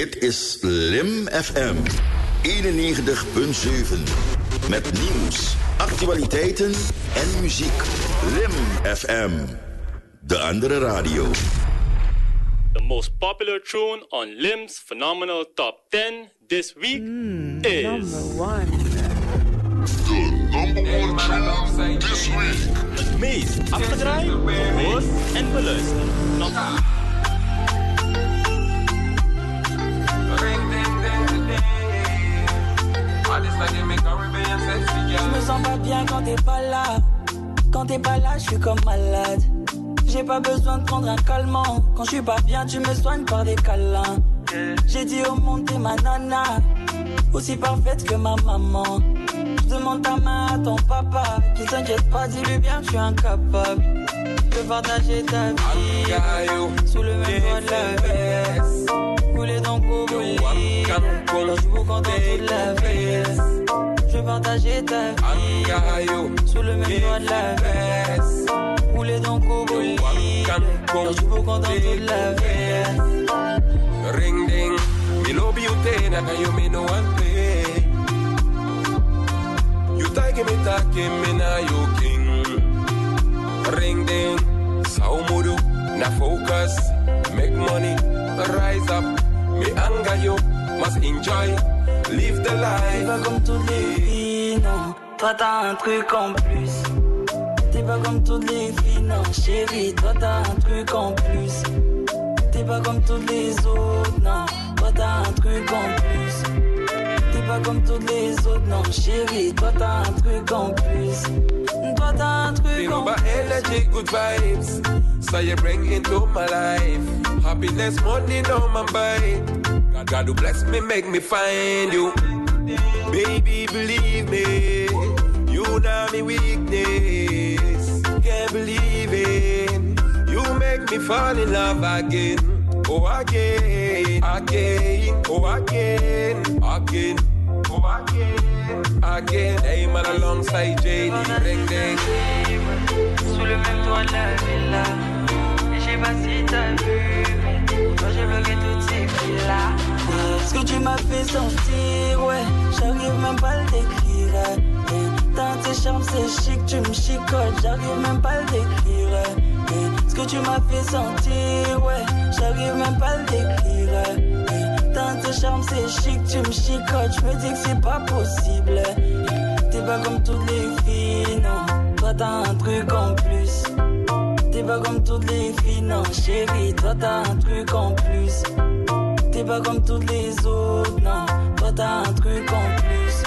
Dit is Lim FM 91.7. Met nieuws, actualiteiten en muziek. Lim FM. De andere radio. The most popular tune on Lim's phenomenal top 10 this week is. Number one. Number one tune this week. Het meest afgedraaid, gehoord en beluisterd. Je me sens pas bien quand t'es pas là. Quand t'es pas là, je suis comme malade. J'ai pas besoin de prendre un calmant. Quand je suis pas bien, tu me soignes par des câlins. J'ai dit au monde t'es ma nana, aussi parfaite que ma maman. Je demande ta main à ton papa, qui t'inquiète pas, dis-lui bien que je suis incapable de partager ta vie sous le même toit de la vie. Couler dans Koubouli, alors je vous contente toute la vie. Je veux partager ta vie sous le même toit de la vie. Couler dans Koubouli, alors je vous contente toute la vie. Ring ding, me love you ten, and you me no one play. You take me talking, me na you king. Ring ding, saumudu, na focus, make money, rise up. Me anger you, must enjoy, live the T'es life. pas comme toutes les filles, non. Toi t'as un truc en plus. T'es pas comme toutes les filles, non. Chérie, toi t'as un truc en plus. T'es pas comme toutes les autres, non. Toi t'as un truc en plus. T'es pas comme toutes les autres, non. Chérie, toi t'as un truc en plus. Toi t'as un truc en plus. energy, good vibes. So you bring into my life. Happiness, money, no my bite. God, who bless me, make me find you. Baby, believe me. You know me weakness. Can't believe it. You make me fall in love again. Oh, again, again, oh, again, again, oh, again, again. Hey, man, alongside JD, ring ding. Sous le même toit de la villa. Sais pas si t'as vu, moi je veux que toutes ces filles-là. Ce que tu m'as fait sentir, ouais, j'arrive même pas à le décrire. Dans tes charmes, c'est chic, tu me chicotes, j'arrive même pas à le décrire. Ce que tu m'as fait sentir, ouais, j'arrive même pas à le décrire. Dans tes charmes, c'est chic, tu me chicotes, je me dis que c'est pas possible. T'es pas comme toutes les filles, non. Toi t'as un truc en. T'es pas comme toutes les filles, non, chérie. Toi t'as un truc en plus. T'es pas comme toutes les autres, non. Toi t'as un truc en plus.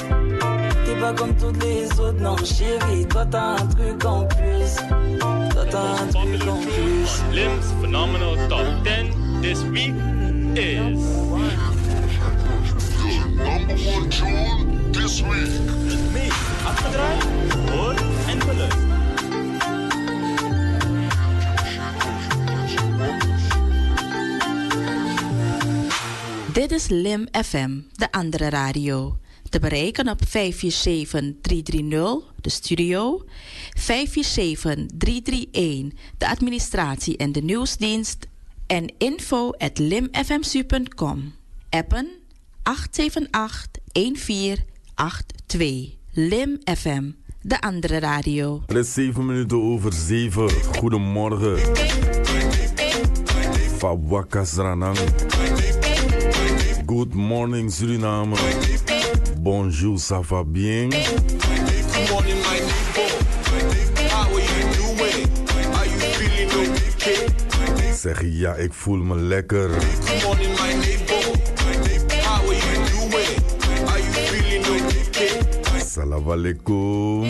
T'es pas comme toutes les autres, non, chérie. Toi t'as un truc en plus. Toi t'as un truc en plus. on Lim's phenomenal top 10 this week is. Number one tune this week. Meest afgedraaid, gehoord en beluisterd. Dit is Lim FM, de andere radio. Te bereiken op 547-330, de studio. 547-331, de administratie en de nieuwsdienst. En info at limfmsu.com. Appen 878-1482. Lim FM, de andere radio. Het is 7 minuten over 7. Goedemorgen. Fawakas Ranang. Morning Suriname. Bonjour, ça va bien? Seria, ik voel me lekker. Salam alaikum.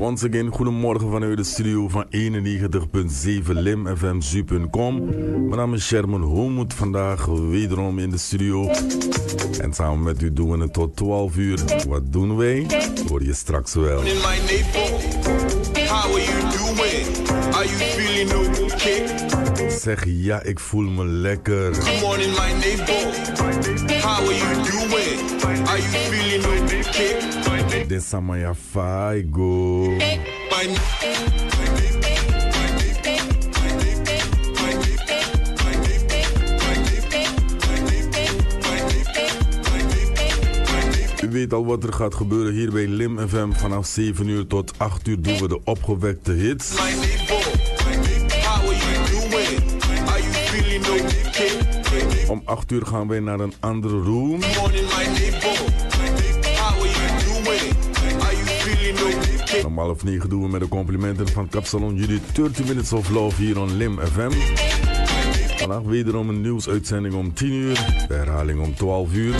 Once again, goedemorgen vanuit de studio van 91.7 limfmzu.com. Mijn naam is Sherman Homoed, vandaag wederom in de studio. En samen met u doen we het tot 12 uur. Wat doen wij? Hoor je straks wel. In my. How are you doing? Are you feeling okay? Zeg ja, ik voel me lekker. Good morning, my neighbor. How are you doing? Are you feeling okay? Dit Maya Faigo. U weet al wat er gaat gebeuren hier bij Lim FM. Vanaf 7 uur tot 8 uur doen we de opgewekte hits. Om 8 uur gaan wij naar een andere room. Om half 9 doen we met de complimenten van Kapsalon jullie 30 Minutes of Love hier on Lim FM. Vandaag wederom een nieuwsuitzending om 10 uur, herhaling om 12 uur.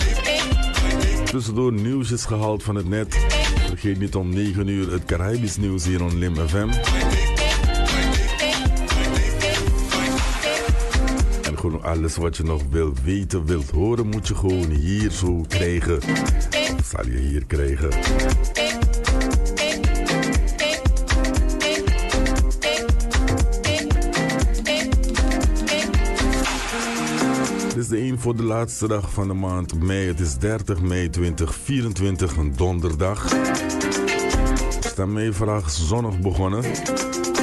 Tussendoor nieuwsjes gehaald van het net. Vergeet niet om 9 uur het Caribisch nieuws hier on Lim FM. En gewoon alles wat je nog wilt weten, wilt horen, moet je gewoon hier zo krijgen. Zal je hier krijgen. Is de een voor de laatste dag van de maand mei. Het is 30 mei 2024, een donderdag. Stemmeevraag zonnig begonnen.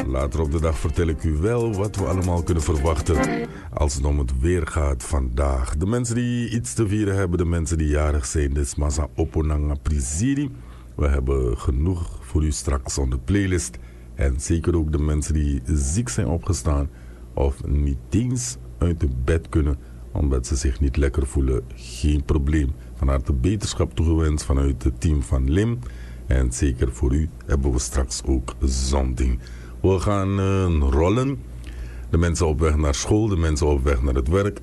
Later op de dag vertel ik u wel wat we allemaal kunnen verwachten als het om het weer gaat vandaag. De mensen die iets te vieren hebben, de mensen die jarig zijn, is Masa Oponanga Priziri. We hebben genoeg voor u straks op de playlist. En zeker ook de mensen die ziek zijn opgestaan of niet eens uit de bed kunnen omdat ze zich niet lekker voelen. Geen probleem. Van harte beterschap toegewenst vanuit het team van Lim. En zeker voor u hebben we straks ook zonding. We gaan uh, rollen. De mensen op weg naar school, de mensen op weg naar het werk.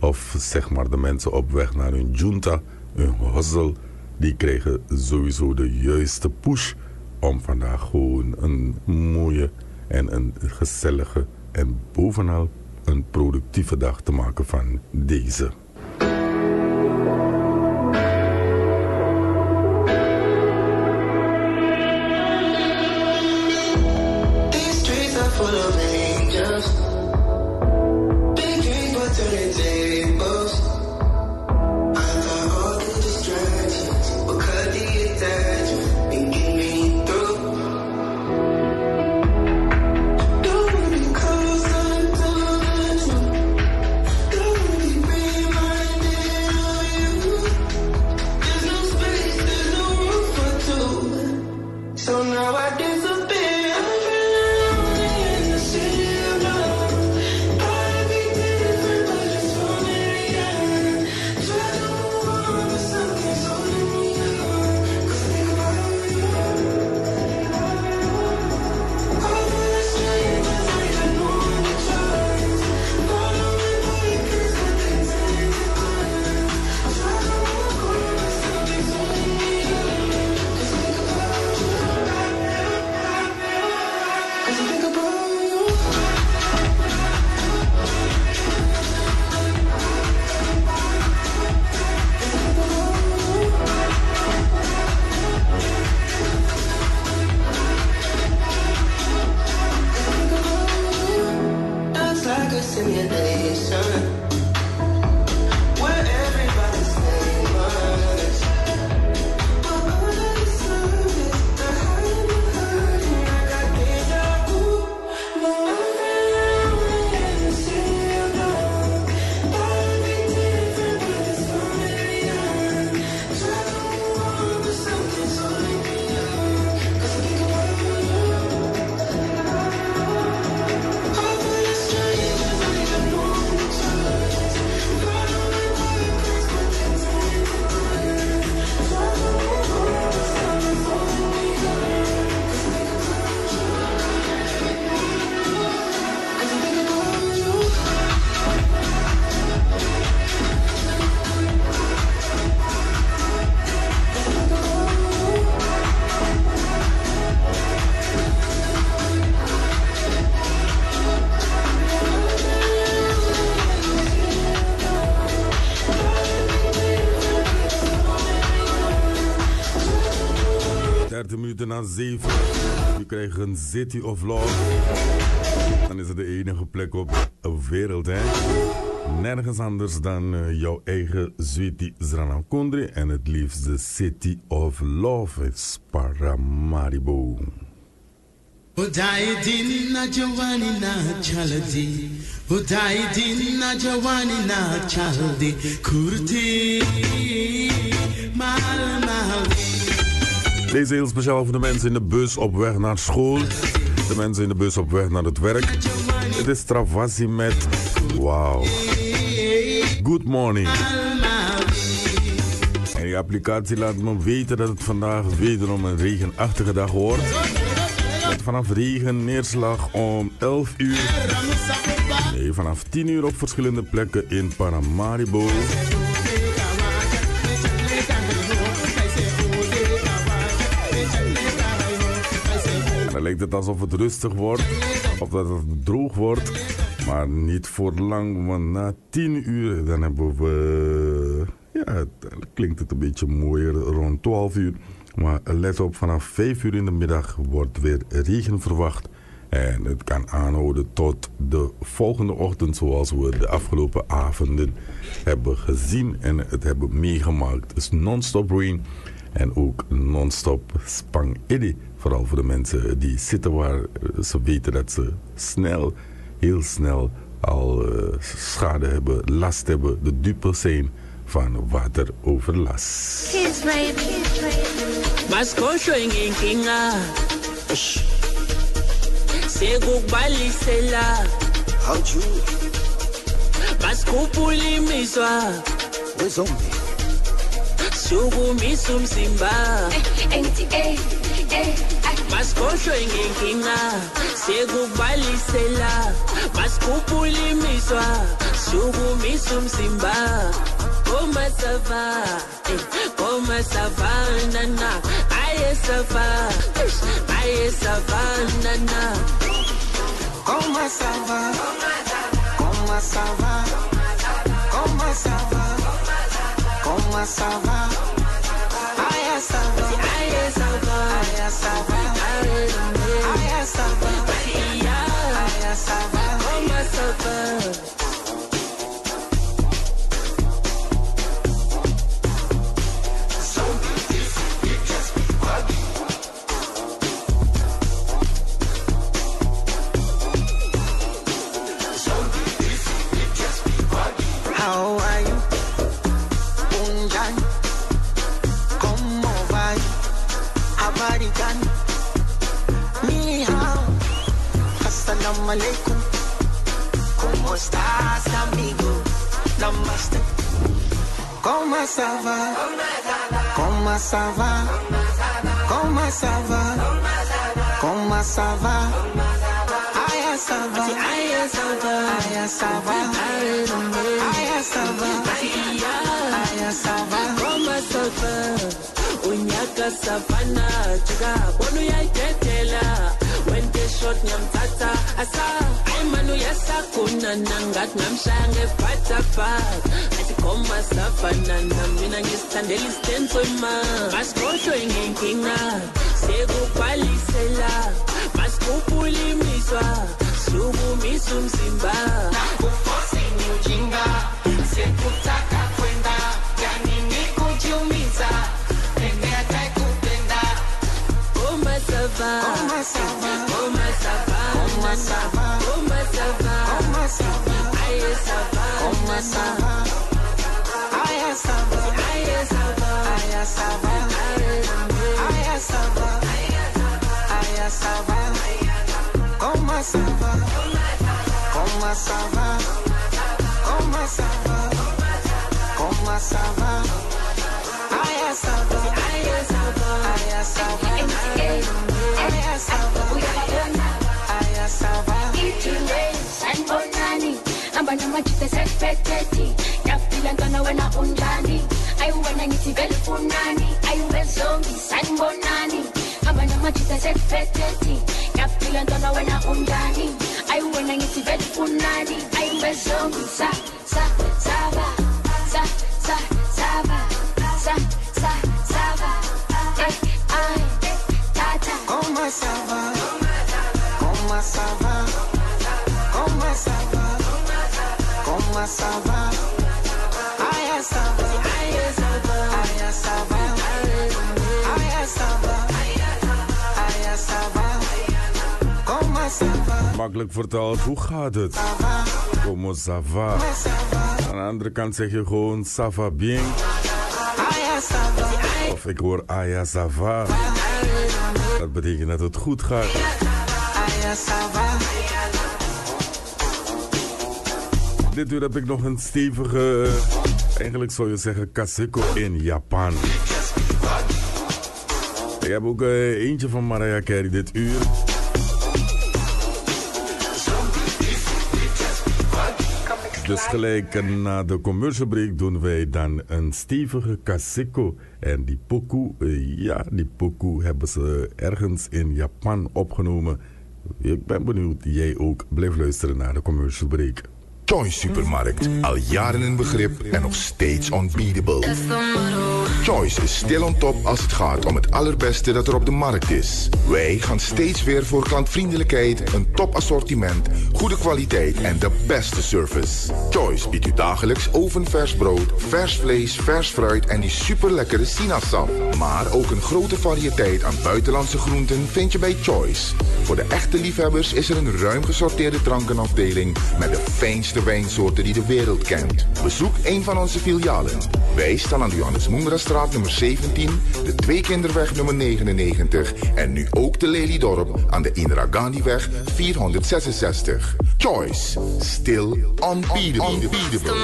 Of zeg maar de mensen op weg naar hun junta, hun hustle. Die krijgen sowieso de juiste push om vandaag gewoon een mooie en een gezellige en bovenal een productieve dag te maken van deze. 7. U krijgt een City of Love. Dan is het de enige plek op de wereld, hè? Nergens anders dan eh, jouw eigen Sweetie Zranakondri. En het liefst de City of Love is Paramaribo. Udayi din jawani na chaldi Udayi din na jawani na chaldi Kurti mal Deze heel speciaal voor de mensen in de bus op weg naar school. De mensen in de bus op weg naar het werk. Het is Travassi met Wow. Good morning. En die applicatie laat me weten dat het vandaag wederom een regenachtige dag wordt. Met vanaf regen, neerslag om 11 uur. Nee, vanaf 10 uur op verschillende plekken in Paramaribo. Lijkt het alsof het rustig wordt, of dat het droog wordt. Maar niet voor lang, want na 10 uur dan hebben we... Ja, klinkt het een beetje mooier rond 12 uur. Maar let op, vanaf 5 uur in de middag wordt weer regen verwacht. En het kan aanhouden tot de volgende ochtend, zoals we de afgelopen avonden hebben gezien en het hebben meegemaakt. Dus non-stop rain en ook non-stop spang eddy. Vooral voor de mensen die zitten waar ze weten dat ze snel, heel snel al eh, schade hebben, last hebben, de dupe zijn van wateroverlast. Kiss baby. Imizwa. Wezombi. Sukumisa umzimba. Eh, eh, eh, Masikhohlwe ngenkinga. Sekukubalisela. Masikhuphula imizwa. Sukumisa umzimba. Oh, koma sava, eh, oh, koma sava, nana, aye sava, aye sava, nana. Oh, koma sava, koma sava, ça va. Ah, yeah, ça va. Ah, ça va. Ah, ça va. Unjani? ¿Cómo va? Habari gani? Ni hao. Assalamu alaikum. ¿Cómo estás, amigo? Namaste. ¿Cómo ça va? ¿Cómo ça va? ¿Cómo ça va? ¿Cómo ça va? Aya ça. Ayasava, Ayasava, Tubumisu Msimba na kukosi ni ujinga, sikutaka kwenda gani ni kujiumiza, pende atakupenda. Oh, masava. Oh, masava. ça va Comment ça va Comment ça va Comment ça va Aya ça va Aya ça va Aya ça va Aya ça va Aya ça va Ituwe sanbonani Ambana machute sekpeteti Kafila ntona wena unjani Ayu wena niti velifunani Ayu vezongi sanbonani wena majita sekufetheti ngaphila ntwana wena unjani ayi wena ngithi vele unani ayi bezongi sa sa saba sa sa saba sa sa saba. Ay ay tata. Koma saba koma saba koma saba koma saba aya saba. Aya saba. Makkelijk vertaald, hoe gaat het? Como ça va? Aan de andere kant zeg je gewoon ça va bien. 12. Ik hoor Aya Sava. Dat betekent dat het goed gaat. Dit uur heb ik nog een stevige, eigenlijk zou je zeggen, Kaseko in Japan. Ik heb ook eh, eentje van Mariah Carey dit uur. Dus gelijk na de commercial break doen wij dan een stevige Kaseko. En die pokoe, eh, ja, die pokoe hebben ze ergens in Japan opgenomen. Ik ben benieuwd, jij ook. Blijf luisteren naar de commercial break. Choice Supermarkt. Al jaren een begrip en nog steeds unbeatable. Choice is stil on top als het gaat om het allerbeste dat er op de markt is. Wij gaan steeds weer voor klantvriendelijkheid, een topassortiment, goede kwaliteit en de beste service. Choice biedt u dagelijks ovenvers brood, vers vlees, vers fruit en die superlekkere sinaasapp. Maar ook een grote variëteit aan buitenlandse groenten vind je bij Choice. Voor de echte liefhebbers is er een ruim gesorteerde drankenafdeling met de fijnste wijnsoorten die de wereld kent. Bezoek een van onze filialen. Wij staan aan de Johannes Moenrastraat nummer 17, de Tweekinderweg nummer 99 en nu ook te Lelydorp aan de Indira Gandhiweg 466. Choice. Still unbeatable. unbeatable.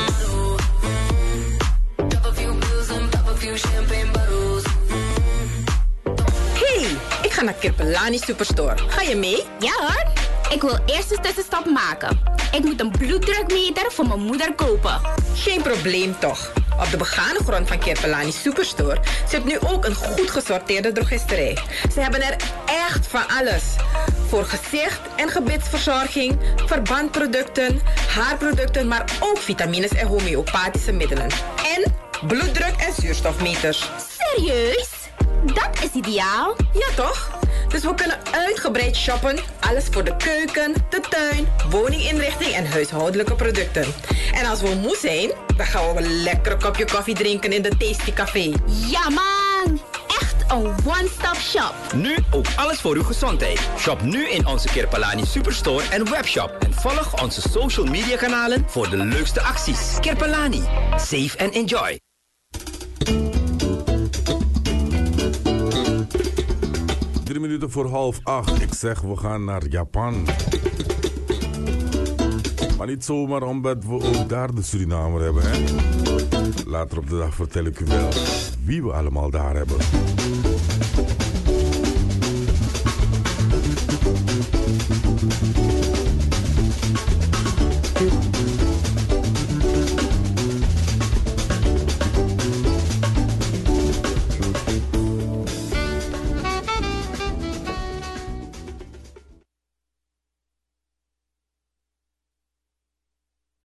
Hey, ik ga naar Kirpelani Superstore. Ga je mee? Ja hoor. Ik wil eerst een tussenstap maken. Ik moet een bloeddrukmeter voor mijn moeder kopen. Geen probleem toch. Op de begane grond van Kirpelani Superstore zit nu ook een goed gesorteerde drogisterij. Ze hebben er echt van alles. Voor gezicht- en gebitsverzorging, verbandproducten, haarproducten, maar ook vitamines en homeopathische middelen. En bloeddruk- en zuurstofmeters. Serieus? Dat is ideaal. Ja toch? Dus we kunnen uitgebreid shoppen. Alles voor de keuken, de tuin, woninginrichting en huishoudelijke producten. En als we moe zijn, dan gaan we een lekker kopje koffie drinken in de Tasty Café. Ja man, echt een one-stop shop. Nu ook alles voor uw gezondheid. Shop nu in onze Kirpalani Superstore en webshop. En volg onze social media kanalen voor de leukste acties. Kirpalani, save and enjoy. Minuten voor half acht. Ik zeg, we gaan naar Japan. Maar niet zomaar omdat we ook daar de Surinamer hebben, hè? Later op de dag vertel ik u wel wie we allemaal daar hebben.